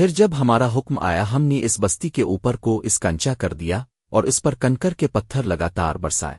پھر جب ہمارا حکم آیا، ہم نے اس بستی کے اوپر کو اس کنچا کر دیا اور اس پر کنکر کے پتھر لگاتار برسائے۔